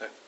Okay.